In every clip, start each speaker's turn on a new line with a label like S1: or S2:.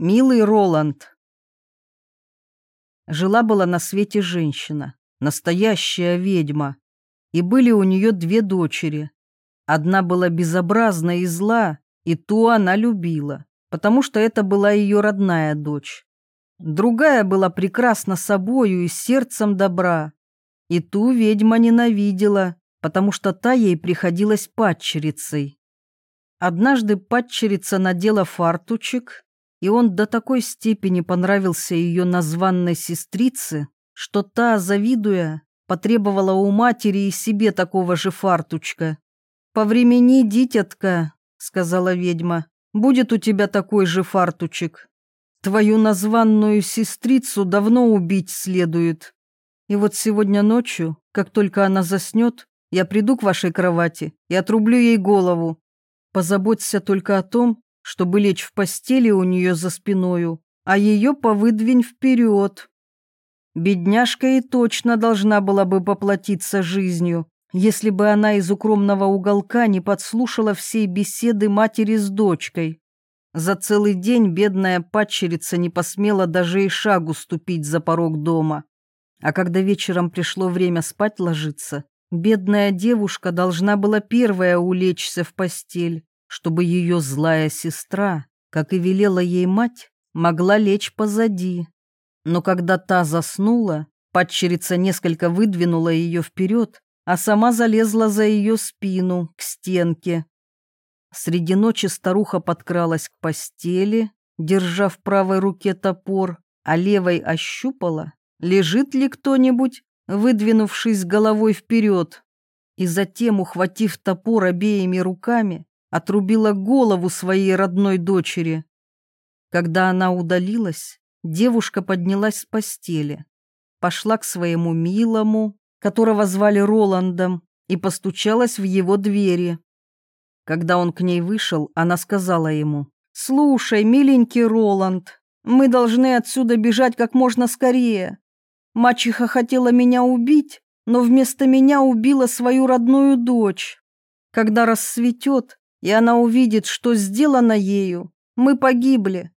S1: Милый Роланд. Жила-была на свете женщина, настоящая ведьма, и были у нее две дочери. Одна была безобразна и зла, и ту она любила, потому что это была ее родная дочь. Другая была прекрасна собою и сердцем добра, и ту ведьма ненавидела, потому что та ей приходилась падчерицей. Однажды падчерица надела фартучек и он до такой степени понравился ее названной сестрице, что та, завидуя, потребовала у матери и себе такого же фартучка. «Повремени, дитятка», — сказала ведьма, — «будет у тебя такой же фартучек. Твою названную сестрицу давно убить следует. И вот сегодня ночью, как только она заснет, я приду к вашей кровати и отрублю ей голову. Позаботься только о том, чтобы лечь в постели у нее за спиною, а ее повыдвинь вперед. Бедняжка и точно должна была бы поплатиться жизнью, если бы она из укромного уголка не подслушала всей беседы матери с дочкой. За целый день бедная падчерица не посмела даже и шагу ступить за порог дома. А когда вечером пришло время спать ложиться, бедная девушка должна была первая улечься в постель чтобы ее злая сестра, как и велела ей мать, могла лечь позади. Но когда та заснула, падчерица несколько выдвинула ее вперед, а сама залезла за ее спину, к стенке. Среди ночи старуха подкралась к постели, держа в правой руке топор, а левой ощупала, лежит ли кто-нибудь, выдвинувшись головой вперед. И затем, ухватив топор обеими руками, отрубила голову своей родной дочери. Когда она удалилась, девушка поднялась с постели, пошла к своему милому, которого звали Роландом, и постучалась в его двери. Когда он к ней вышел, она сказала ему, «Слушай, миленький Роланд, мы должны отсюда бежать как можно скорее. Мачеха хотела меня убить, но вместо меня убила свою родную дочь. Когда рассветет, и она увидит, что сделано ею. Мы погибли.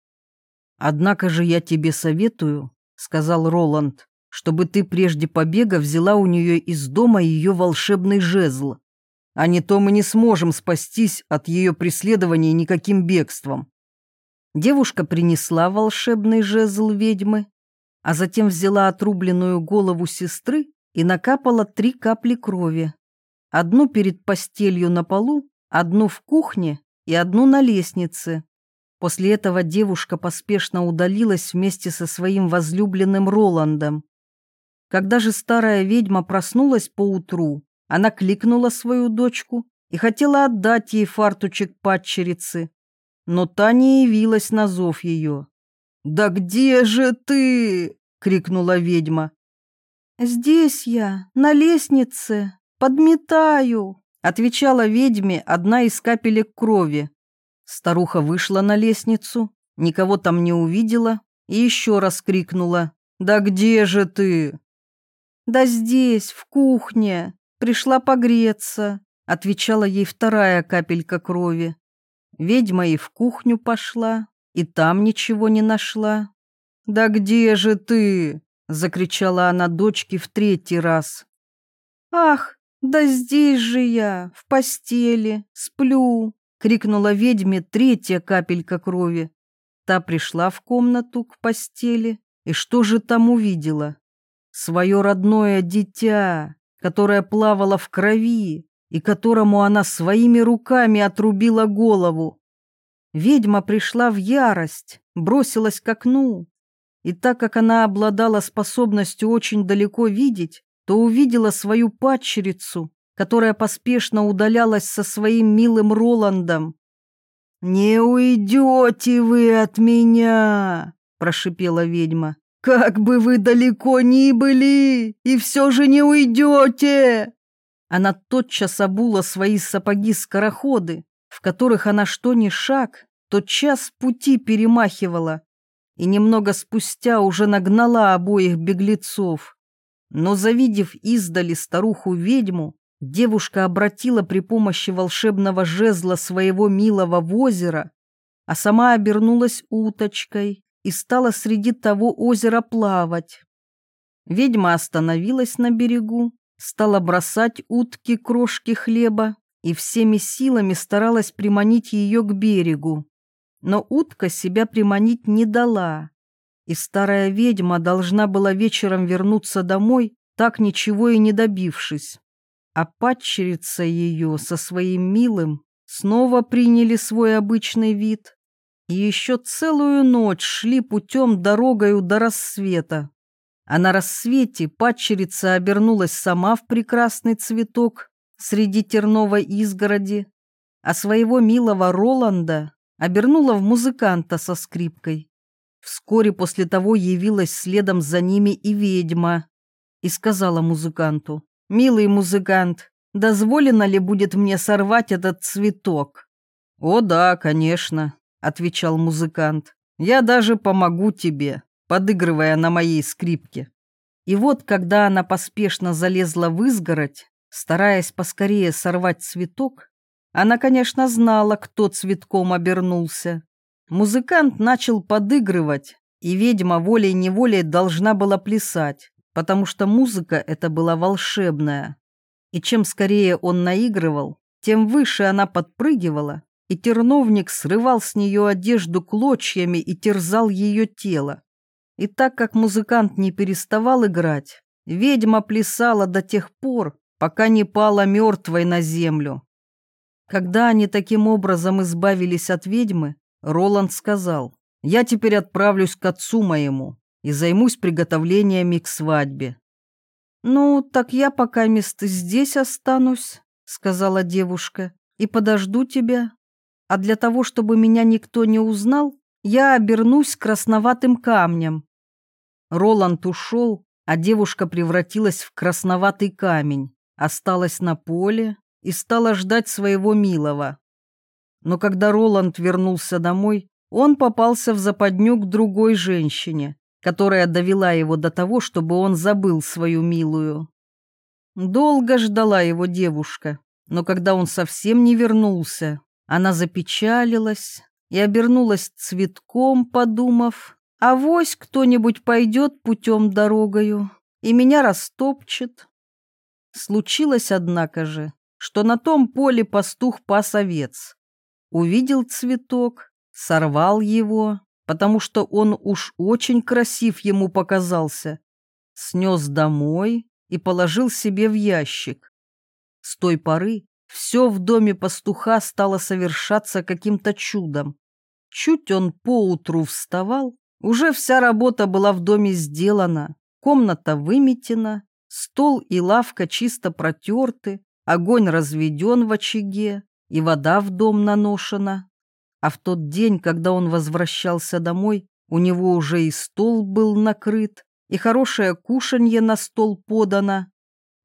S1: Однако же я тебе советую, сказал Роланд, чтобы ты прежде побега взяла у нее из дома ее волшебный жезл. А не то мы не сможем спастись от ее преследования никаким бегством. Девушка принесла волшебный жезл ведьмы, а затем взяла отрубленную голову сестры и накапала три капли крови. Одну перед постелью на полу, одну в кухне и одну на лестнице. После этого девушка поспешно удалилась вместе со своим возлюбленным Роландом. Когда же старая ведьма проснулась поутру, она кликнула свою дочку и хотела отдать ей фартучек падчерицы, но та не явилась на зов ее. «Да где же ты?» — крикнула ведьма. «Здесь я, на лестнице, подметаю», Отвечала ведьме одна из капелек крови. Старуха вышла на лестницу, никого там не увидела и еще раз крикнула. «Да где же ты?» «Да здесь, в кухне. Пришла погреться», — отвечала ей вторая капелька крови. Ведьма и в кухню пошла, и там ничего не нашла. «Да где же ты?» — закричала она дочке в третий раз. «Ах, «Да здесь же я, в постели, сплю!» — крикнула ведьме третья капелька крови. Та пришла в комнату к постели, и что же там увидела? Свое родное дитя, которое плавало в крови, и которому она своими руками отрубила голову. Ведьма пришла в ярость, бросилась к окну, и так как она обладала способностью очень далеко видеть, то увидела свою падчерицу, которая поспешно удалялась со своим милым Роландом. «Не уйдете вы от меня!» – прошипела ведьма. «Как бы вы далеко ни были, и все же не уйдете!» Она тотчас обула свои сапоги-скороходы, в которых она что ни шаг, тот час пути перемахивала, и немного спустя уже нагнала обоих беглецов. Но завидев издали старуху-ведьму, девушка обратила при помощи волшебного жезла своего милого в озеро, а сама обернулась уточкой и стала среди того озера плавать. Ведьма остановилась на берегу, стала бросать утки крошки хлеба и всеми силами старалась приманить ее к берегу. Но утка себя приманить не дала, и старая ведьма должна была вечером вернуться домой, так ничего и не добившись. А падчерица ее со своим милым снова приняли свой обычный вид и еще целую ночь шли путем дорогою до рассвета. А на рассвете падчерица обернулась сама в прекрасный цветок среди терновой изгороди, а своего милого Роланда обернула в музыканта со скрипкой. Вскоре после того явилась следом за ними и ведьма и сказала музыканту, «Милый музыкант, дозволено ли будет мне сорвать этот цветок?» «О да, конечно», — отвечал музыкант, «я даже помогу тебе, подыгрывая на моей скрипке». И вот, когда она поспешно залезла в изгородь, стараясь поскорее сорвать цветок, она, конечно, знала, кто цветком обернулся. Музыкант начал подыгрывать, и ведьма волей-неволей должна была плясать, потому что музыка эта была волшебная. И чем скорее он наигрывал, тем выше она подпрыгивала, и терновник срывал с нее одежду клочьями и терзал ее тело. И так как музыкант не переставал играть, ведьма плясала до тех пор, пока не пала мертвой на землю. Когда они таким образом избавились от ведьмы, Роланд сказал, «Я теперь отправлюсь к отцу моему и займусь приготовлениями к свадьбе». «Ну, так я пока место здесь останусь», — сказала девушка, «и подожду тебя. А для того, чтобы меня никто не узнал, я обернусь красноватым камнем». Роланд ушел, а девушка превратилась в красноватый камень, осталась на поле и стала ждать своего милого. Но когда Роланд вернулся домой, он попался в западню к другой женщине, которая довела его до того, чтобы он забыл свою милую. Долго ждала его девушка, но когда он совсем не вернулся, она запечалилась и обернулась цветком, подумав, а вось кто-нибудь пойдет путем дорогою и меня растопчет. Случилось, однако же, что на том поле пастух пас овец, увидел цветок, сорвал его, потому что он уж очень красив ему показался, снес домой и положил себе в ящик. С той поры все в доме пастуха стало совершаться каким-то чудом. Чуть он поутру вставал, уже вся работа была в доме сделана, комната выметена, стол и лавка чисто протерты, огонь разведен в очаге, и вода в дом наношена. А в тот день, когда он возвращался домой, у него уже и стол был накрыт, и хорошее кушанье на стол подано.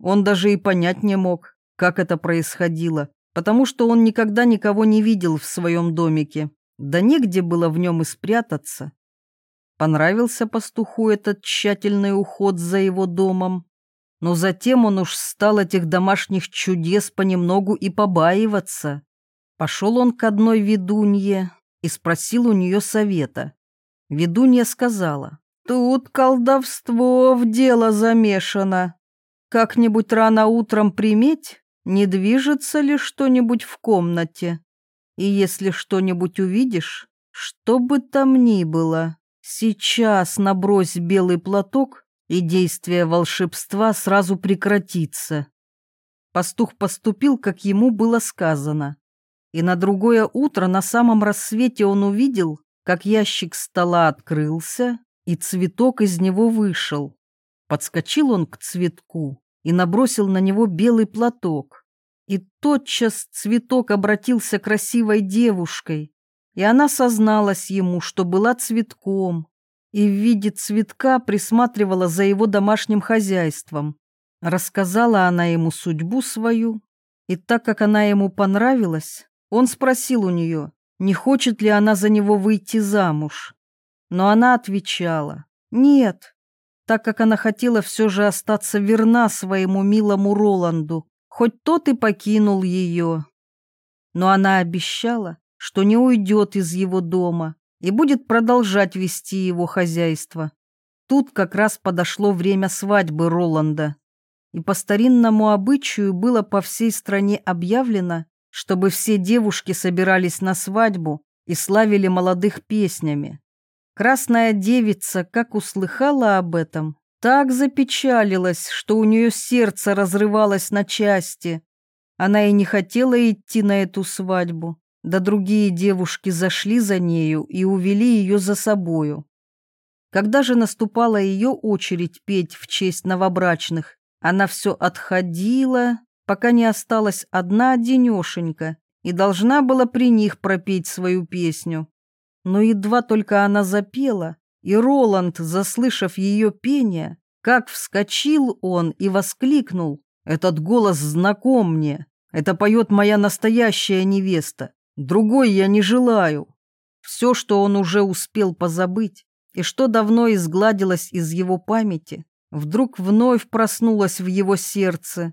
S1: Он даже и понять не мог, как это происходило, потому что он никогда никого не видел в своем домике, да негде было в нем и спрятаться. Понравился пастуху этот тщательный уход за его домом, но затем он уж стал этих домашних чудес понемногу и побаиваться. Пошел он к одной ведунье и спросил у нее совета. Ведунья сказала, «Тут колдовство в дело замешано. Как-нибудь рано утром приметь, не движется ли что-нибудь в комнате. И если что-нибудь увидишь, что бы там ни было, сейчас набрось белый платок и действие волшебства сразу прекратится. Пастух поступил, как ему было сказано. И на другое утро на самом рассвете он увидел, как ящик стола открылся, и цветок из него вышел. Подскочил он к цветку и набросил на него белый платок. И тотчас цветок обратился красивой девушкой, и она созналась ему, что была цветком, и в виде цветка присматривала за его домашним хозяйством. Рассказала она ему судьбу свою, и так как она ему понравилась, он спросил у нее, не хочет ли она за него выйти замуж. Но она отвечала «нет», так как она хотела все же остаться верна своему милому Роланду, хоть тот и покинул ее. Но она обещала, что не уйдет из его дома и будет продолжать вести его хозяйство. Тут как раз подошло время свадьбы Роланда. И по старинному обычаю было по всей стране объявлено, чтобы все девушки собирались на свадьбу и славили молодых песнями. Красная девица, как услыхала об этом, так запечалилась, что у нее сердце разрывалось на части. Она и не хотела идти на эту свадьбу, да другие девушки зашли за нею и увели ее за собою. Когда же наступала ее очередь петь в честь новобрачных, она все отходила, пока не осталась одна денешенька, и должна была при них пропеть свою песню. Но едва только она запела, и Роланд, заслышав ее пение, как вскочил он и воскликнул, «Этот голос знаком мне, это поет моя настоящая невеста, другой я не желаю». Все, что он уже успел позабыть, и что давно изгладилось из его памяти, вдруг вновь проснулось в его сердце.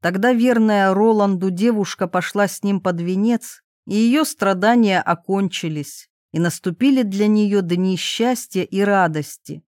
S1: Тогда верная Роланду девушка пошла с ним под венец, и ее страдания окончились, и наступили для нее дни счастья и радости.